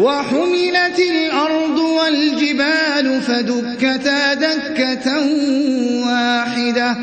وحملت الأرض والجبال فدكتا دكة واحدة.